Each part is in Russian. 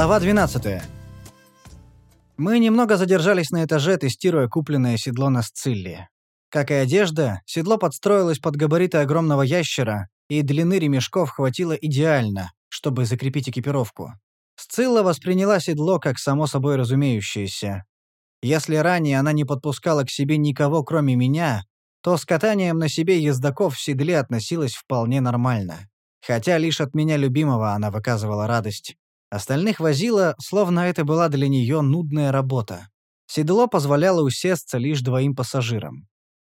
Глава 12. Мы немного задержались на этаже, тестируя купленное седло на Сцилле. Как и одежда, седло подстроилось под габариты огромного ящера, и длины ремешков хватило идеально, чтобы закрепить экипировку. Сцилла восприняла седло как само собой разумеющееся. Если ранее она не подпускала к себе никого, кроме меня, то с катанием на себе ездаков в седле относилась вполне нормально. Хотя лишь от меня любимого она выказывала радость. Остальных возила, словно это была для нее нудная работа. Седло позволяло усесться лишь двоим пассажирам.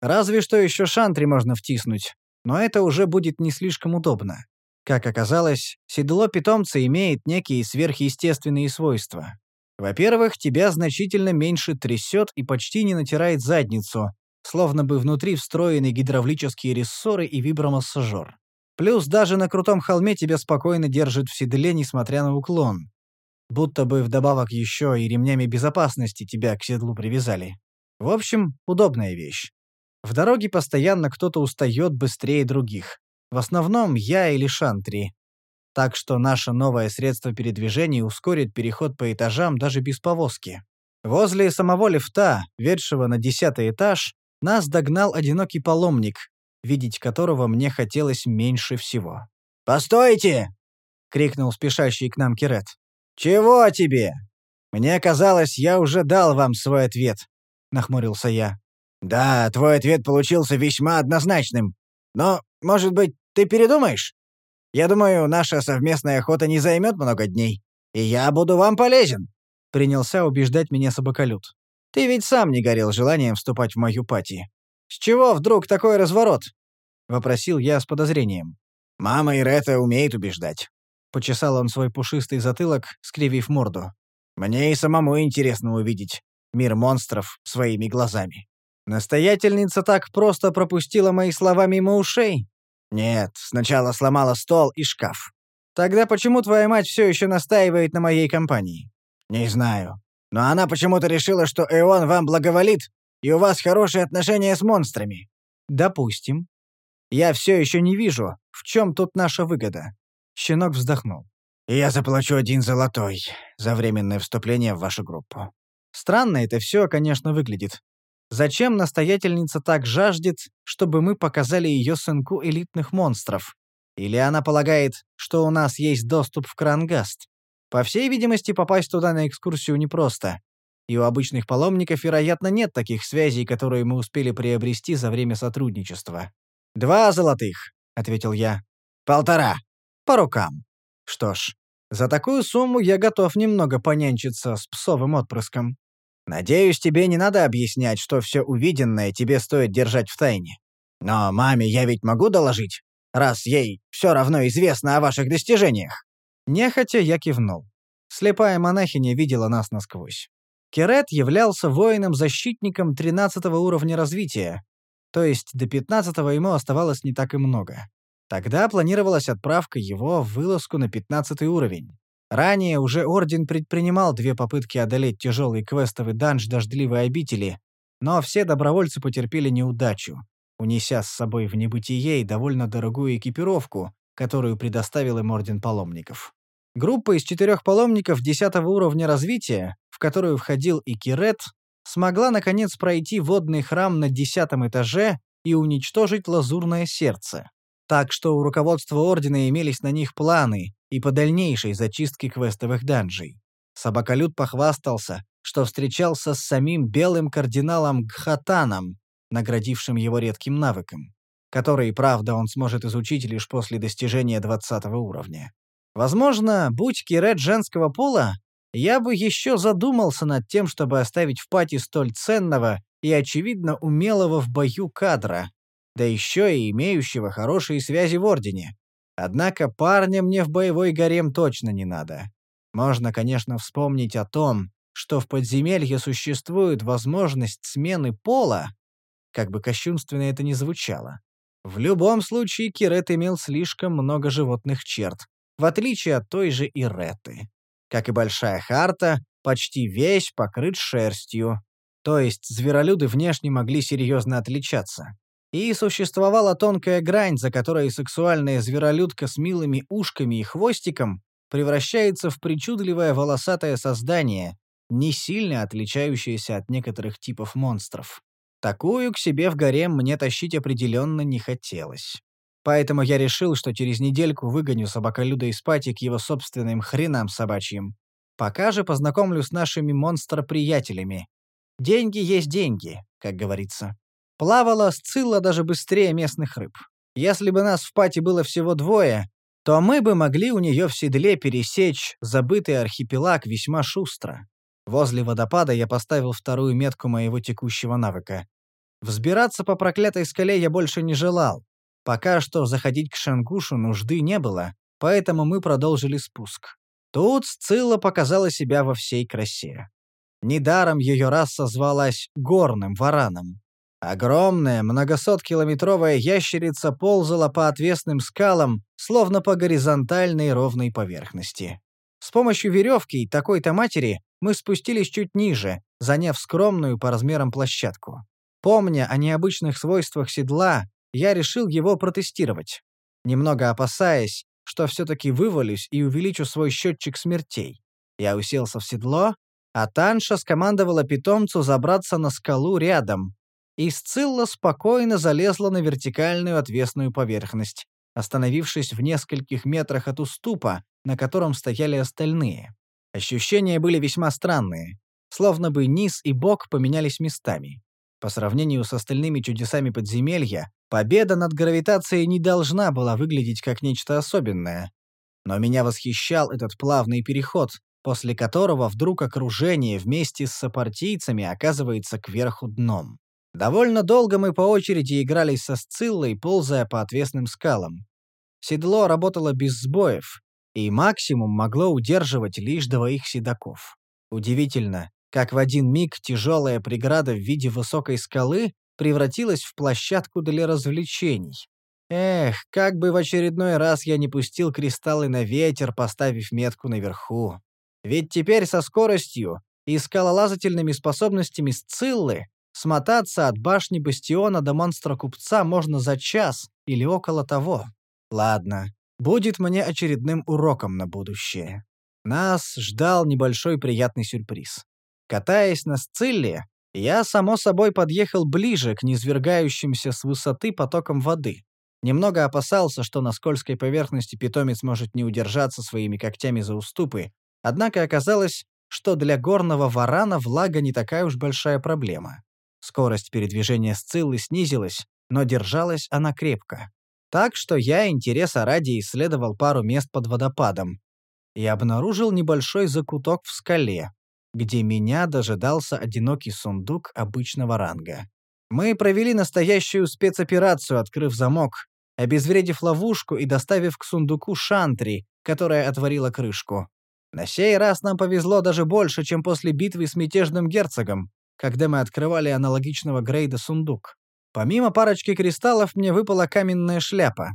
Разве что еще шантри можно втиснуть, но это уже будет не слишком удобно. Как оказалось, седло питомца имеет некие сверхъестественные свойства. Во-первых, тебя значительно меньше трясет и почти не натирает задницу, словно бы внутри встроены гидравлические рессоры и вибромассажер. Плюс даже на крутом холме тебя спокойно держит в седле, несмотря на уклон. Будто бы вдобавок еще и ремнями безопасности тебя к седлу привязали. В общем, удобная вещь. В дороге постоянно кто-то устает быстрее других. В основном я или Шантри. Так что наше новое средство передвижения ускорит переход по этажам даже без повозки. Возле самого лифта, ведшего на десятый этаж, нас догнал одинокий паломник, видеть которого мне хотелось меньше всего. «Постойте!» — крикнул спешащий к нам Кирет. «Чего тебе? Мне казалось, я уже дал вам свой ответ», — нахмурился я. «Да, твой ответ получился весьма однозначным. Но, может быть, ты передумаешь? Я думаю, наша совместная охота не займет много дней, и я буду вам полезен», — принялся убеждать меня собаколют. «Ты ведь сам не горел желанием вступать в мою пати. «С чего вдруг такой разворот?» — вопросил я с подозрением. «Мама Ирета умеет убеждать». Почесал он свой пушистый затылок, скривив морду. «Мне и самому интересно увидеть мир монстров своими глазами». Настоятельница так просто пропустила мои слова мимо ушей? Нет, сначала сломала стол и шкаф. Тогда почему твоя мать все еще настаивает на моей компании? Не знаю. Но она почему-то решила, что Эон вам благоволит и у вас хорошие отношения с монстрами». «Допустим. Я все еще не вижу, в чем тут наша выгода». Щенок вздохнул. «Я заплачу один золотой за временное вступление в вашу группу». Странно это все, конечно, выглядит. Зачем настоятельница так жаждет, чтобы мы показали ее сынку элитных монстров? Или она полагает, что у нас есть доступ в Крангаст? По всей видимости, попасть туда на экскурсию непросто и у обычных паломников, вероятно, нет таких связей, которые мы успели приобрести за время сотрудничества. «Два золотых», — ответил я. «Полтора. По рукам». Что ж, за такую сумму я готов немного понянчиться с псовым отпрыском. Надеюсь, тебе не надо объяснять, что все увиденное тебе стоит держать в тайне. Но маме я ведь могу доложить, раз ей все равно известно о ваших достижениях. Нехотя я кивнул. Слепая монахиня видела нас насквозь. Керет являлся воином-защитником 13 уровня развития, то есть до 15 ему оставалось не так и много. Тогда планировалась отправка его в вылазку на 15 уровень. Ранее уже Орден предпринимал две попытки одолеть тяжелый квестовый данж Дождливой обители, но все добровольцы потерпели неудачу, унеся с собой в небытие и довольно дорогую экипировку, которую предоставил им Орден Паломников. Группа из четырех паломников 10 уровня развития, в которую входил и Кирет, смогла наконец пройти водный храм на десятом этаже и уничтожить лазурное сердце. Так что у руководства Ордена имелись на них планы и по дальнейшей зачистке квестовых данжей. Собаколюд похвастался, что встречался с самим белым кардиналом Гхатаном, наградившим его редким навыком, который, правда, он сможет изучить лишь после достижения 20 уровня. Возможно, будь Кирет женского пола, я бы еще задумался над тем, чтобы оставить в пати столь ценного и, очевидно, умелого в бою кадра, да еще и имеющего хорошие связи в Ордене. Однако парня мне в боевой гарем точно не надо. Можно, конечно, вспомнить о том, что в подземелье существует возможность смены пола, как бы кощунственно это ни звучало. В любом случае, Кирет имел слишком много животных черт, в отличие от той же Иреты. Как и Большая Харта, почти весь покрыт шерстью, то есть зверолюды внешне могли серьезно отличаться. И существовала тонкая грань, за которой сексуальная зверолюдка с милыми ушками и хвостиком превращается в причудливое волосатое создание, не сильно отличающееся от некоторых типов монстров. Такую к себе в гарем мне тащить определенно не хотелось. Поэтому я решил, что через недельку выгоню собаколюда из пати к его собственным хренам собачьим. Пока же познакомлю с нашими монстр-приятелями. Деньги есть деньги, как говорится. Плавала Сцилла даже быстрее местных рыб. Если бы нас в пати было всего двое, то мы бы могли у нее в седле пересечь забытый архипелаг весьма шустро. Возле водопада я поставил вторую метку моего текущего навыка. Взбираться по проклятой скале я больше не желал. Пока что заходить к Шангушу нужды не было, поэтому мы продолжили спуск. Тут Сцилла показала себя во всей красе. Недаром ее раса звалась горным вараном. Огромная, многосоткилометровая ящерица ползала по отвесным скалам, словно по горизонтальной ровной поверхности. С помощью веревки такой-то матери мы спустились чуть ниже, заняв скромную по размерам площадку. Помня о необычных свойствах седла, я решил его протестировать. Немного опасаясь, что все-таки вывалюсь и увеличу свой счетчик смертей. Я уселся в седло, а Танша скомандовала питомцу забраться на скалу рядом, и Сцилла спокойно залезла на вертикальную отвесную поверхность, остановившись в нескольких метрах от уступа, на котором стояли остальные. Ощущения были весьма странные, словно бы низ и бок поменялись местами. По сравнению с остальными чудесами подземелья, Победа над гравитацией не должна была выглядеть как нечто особенное. Но меня восхищал этот плавный переход, после которого вдруг окружение вместе с сопартийцами оказывается кверху дном. Довольно долго мы по очереди игрались со Сциллой, ползая по отвесным скалам. Седло работало без сбоев, и максимум могло удерживать лишь двоих седаков. Удивительно, как в один миг тяжелая преграда в виде высокой скалы превратилась в площадку для развлечений. Эх, как бы в очередной раз я не пустил кристаллы на ветер, поставив метку наверху. Ведь теперь со скоростью и скалолазательными способностями Сциллы смотаться от башни Бастиона до монстра-купца можно за час или около того. Ладно, будет мне очередным уроком на будущее. Нас ждал небольшой приятный сюрприз. Катаясь на Сцилле, я, само собой, подъехал ближе к низвергающимся с высоты потокам воды. Немного опасался, что на скользкой поверхности питомец может не удержаться своими когтями за уступы, однако оказалось, что для горного варана влага не такая уж большая проблема. Скорость передвижения Сциллы снизилась, но держалась она крепко. Так что я интереса ради исследовал пару мест под водопадом и обнаружил небольшой закуток в скале, где меня дожидался одинокий сундук обычного ранга. Мы провели настоящую спецоперацию, открыв замок, обезвредив ловушку и доставив к сундуку шантри, которая отворила крышку. На сей раз нам повезло даже больше, чем после битвы с мятежным герцогом, когда мы открывали аналогичного грейда сундук. Помимо парочки кристаллов мне выпала каменная шляпа.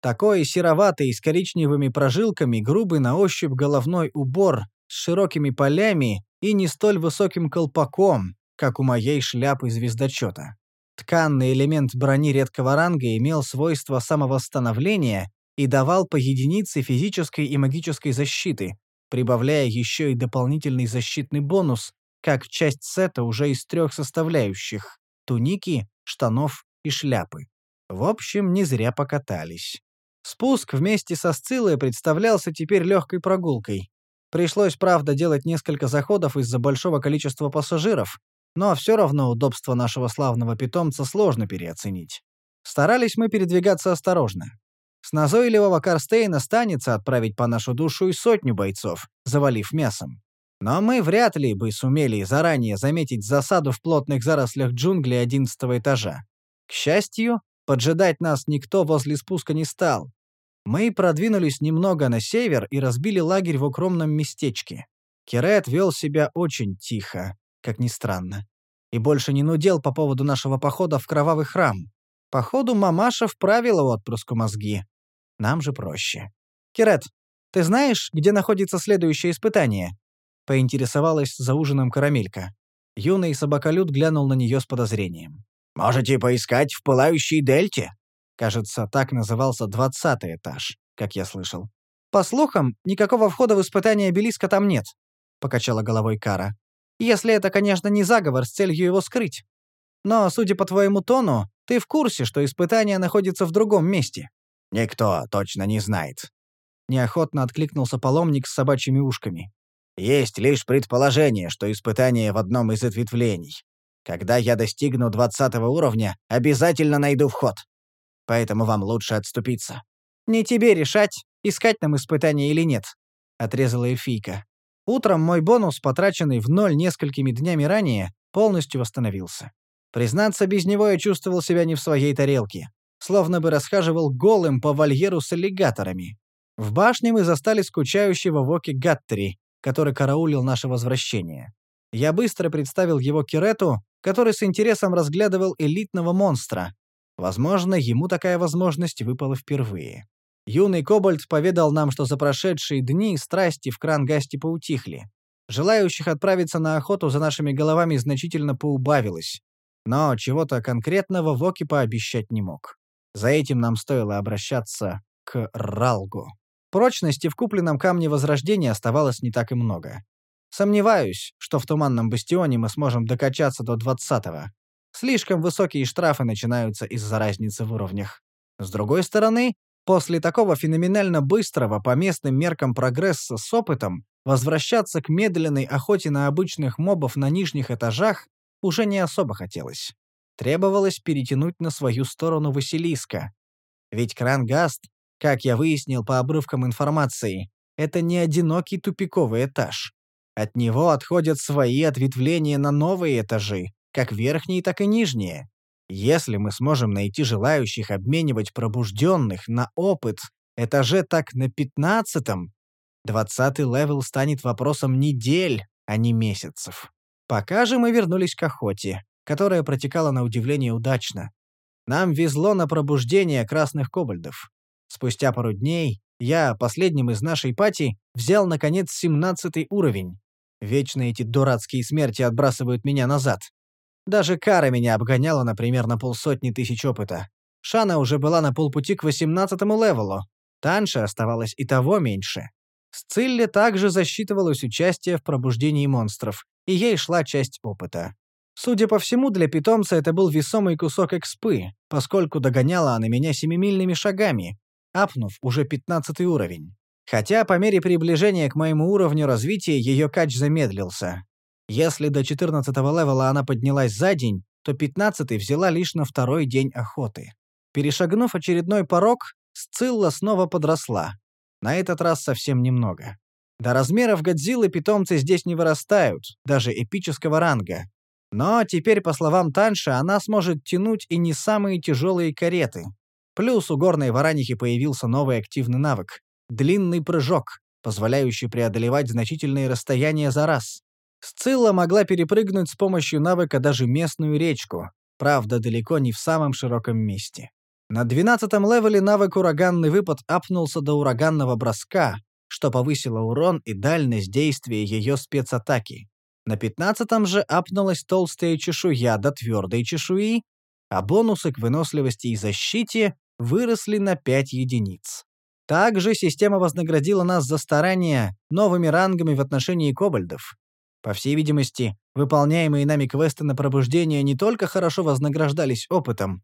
Такой сероватый с коричневыми прожилками, грубый на ощупь головной убор с широкими полями и не столь высоким колпаком, как у моей шляпы звездочета. Тканный элемент брони редкого ранга имел свойство самовосстановления и давал по единице физической и магической защиты, прибавляя еще и дополнительный защитный бонус, как часть сета уже из трех составляющих – туники, штанов и шляпы. В общем, не зря покатались. Спуск вместе со Сциллой представлялся теперь легкой прогулкой. Пришлось, правда, делать несколько заходов из-за большого количества пассажиров, но все равно удобство нашего славного питомца сложно переоценить. Старались мы передвигаться осторожно. С назойливого Карстейна станется отправить по нашу душу и сотню бойцов, завалив мясом. Но мы вряд ли бы сумели заранее заметить засаду в плотных зарослях джунглей одиннадцатого этажа. К счастью, поджидать нас никто возле спуска не стал, мы продвинулись немного на север и разбили лагерь в укромном местечке. Керет вел себя очень тихо, как ни странно. И больше не нудел по поводу нашего похода в кровавый храм. Походу, мамаша вправила отпрыску мозги. Нам же проще. «Керет, ты знаешь, где находится следующее испытание?» Поинтересовалась за ужином карамелька. Юный собаколюд глянул на нее с подозрением. «Можете поискать в пылающей дельте?» Кажется, так назывался двадцатый этаж, как я слышал. По слухам, никакого входа в испытание обелиска там нет, покачала головой Кара. Если это, конечно, не заговор с целью его скрыть. Но, судя по твоему тону, ты в курсе, что испытание находится в другом месте. Никто точно не знает. Неохотно откликнулся паломник с собачьими ушками. Есть лишь предположение, что испытание в одном из ответвлений. Когда я достигну двадцатого уровня, обязательно найду вход. Поэтому вам лучше отступиться. Не тебе решать, искать нам испытание или нет, отрезала эльфийка. Утром мой бонус, потраченный в ноль несколькими днями ранее, полностью восстановился. Признаться, без него я чувствовал себя не в своей тарелке. Словно бы расхаживал голым по вольеру с аллигаторами. В башне мы застали скучающего Воки Гаттери, который караулил наше возвращение. Я быстро представил его Кирету, который с интересом разглядывал элитного монстра. Возможно, ему такая возможность выпала впервые. Юный Кобальт поведал нам, что за прошедшие дни страсти в Крангасте поутихли. Желающих отправиться на охоту за нашими головами значительно поубавилось. Но чего-то конкретного Воки пообещать не мог. За этим нам стоило обращаться к Ралгу. Прочности в купленном камне Возрождения оставалось не так и много. Сомневаюсь, что в Туманном Бастионе мы сможем докачаться до двадцатого. Слишком высокие штрафы начинаются из-за разницы в уровнях. С другой стороны, после такого феноменально быстрого по местным меркам прогресса с опытом, возвращаться к медленной охоте на обычных мобов на нижних этажах уже не особо хотелось. Требовалось перетянуть на свою сторону Василиска. Ведь Крангаст как я выяснил по обрывкам информации, это не одинокий тупиковый этаж. От него отходят свои ответвления на новые этажи, как верхние, так и нижние. Если мы сможем найти желающих обменивать пробужденных на опыт этаже так на пятнадцатом, двадцатый level станет вопросом недель, а не месяцев. Пока же мы вернулись к охоте, которая протекала на удивление удачно. Нам везло на пробуждение красных кобальдов. Спустя пару дней я, последним из нашей пати, взял, наконец, семнадцатый уровень. Вечно эти дурацкие смерти отбрасывают меня назад. Даже Кара меня обгоняла, например, на полсотни тысяч опыта. Шана уже была на полпути к восемнадцатому левелу. Танша оставалась и того меньше. Сцилле также засчитывалось участие в пробуждении монстров, и ей шла часть опыта. Судя по всему, для питомца это был весомый кусок экспы, поскольку догоняла она меня семимильными шагами, апнув уже пятнадцатый уровень. Хотя по мере приближения к моему уровню развития ее кач замедлился. Если до 14 левела она поднялась за день, то 15 взяла лишь на второй день охоты. Перешагнув очередной порог, Сцилла снова подросла. На этот раз совсем немного. До размеров Годзиллы питомцы здесь не вырастают, даже эпического ранга. Но теперь, по словам Танши, она сможет тянуть и не самые тяжелые кареты. Плюс у горной варанихи появился новый активный навык — длинный прыжок, позволяющий преодолевать значительные расстояния за раз. Сцилла могла перепрыгнуть с помощью навыка даже местную речку, правда, далеко не в самом широком месте. На двенадцатом левеле навык «Ураганный выпад» апнулся до ураганного броска, что повысило урон и дальность действия ее спецатаки. На пятнадцатом же апнулась толстая чешуя до твердой чешуи, а бонусы к выносливости и защите выросли на 5 единиц. Также система вознаградила нас за старания новыми рангами в отношении кобальдов. По всей видимости, выполняемые нами квесты на пробуждение не только хорошо вознаграждались опытом,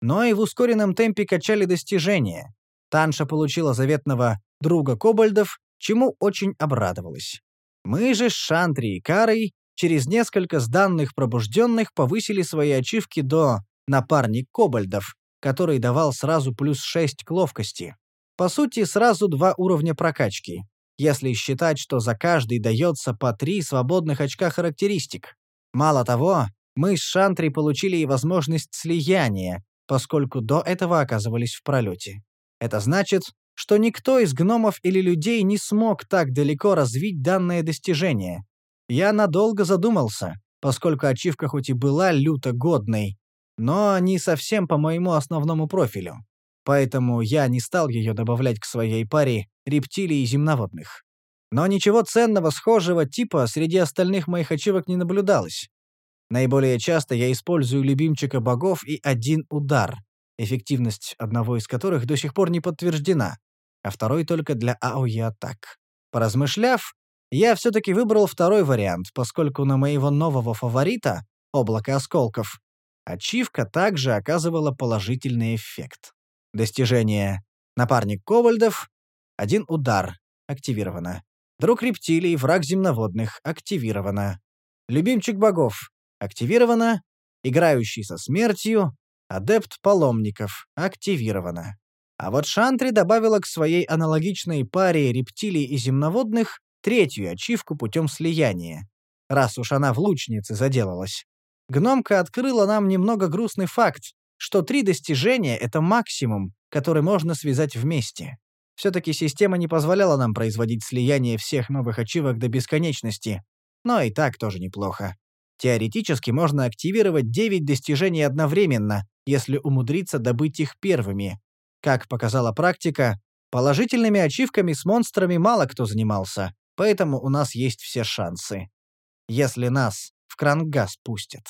но и в ускоренном темпе качали достижения. Танша получила заветного друга кобальдов, чему очень обрадовалась. Мы же с Шантри и Карой через несколько сданных пробужденных повысили свои ачивки до «напарник кобальдов», который давал сразу плюс 6 к ловкости. По сути, сразу два уровня прокачки, если считать, что за каждый дается по три свободных очка характеристик. Мало того, мы с Шантри получили и возможность слияния, поскольку до этого оказывались в пролете. Это значит, что никто из гномов или людей не смог так далеко развить данное достижение. Я надолго задумался, поскольку ачивка хоть и была люто годной, но не совсем по моему основному профилю. Поэтому я не стал ее добавлять к своей паре рептилий земноводных. Но ничего ценного схожего типа среди остальных моих ачивок не наблюдалось. Наиболее часто я использую любимчика богов и один удар, эффективность одного из которых до сих пор не подтверждена. а второй только для АОЕ атак. Поразмышляв, я все-таки выбрал второй вариант, поскольку на моего нового фаворита, облако осколков, ачивка также оказывала положительный эффект. Достижение «Напарник Ковальдов», «Один удар» активировано. «Друг рептилий, враг земноводных» активировано. «Любимчик богов» активировано. «Играющий со смертью», «Адепт паломников» активировано. А вот Шантри добавила к своей аналогичной паре рептилий и земноводных третью ачивку путем слияния, раз уж она в лучнице заделалась. Гномка открыла нам немного грустный факт, что три достижения — это максимум, который можно связать вместе. Все-таки система не позволяла нам производить слияние всех новых ачивок до бесконечности, но и так тоже неплохо. Теоретически можно активировать 9 достижений одновременно, если умудриться добыть их первыми. Как показала практика, положительными ачивками с монстрами мало кто занимался, поэтому у нас есть все шансы. Если нас в крангаз пустят.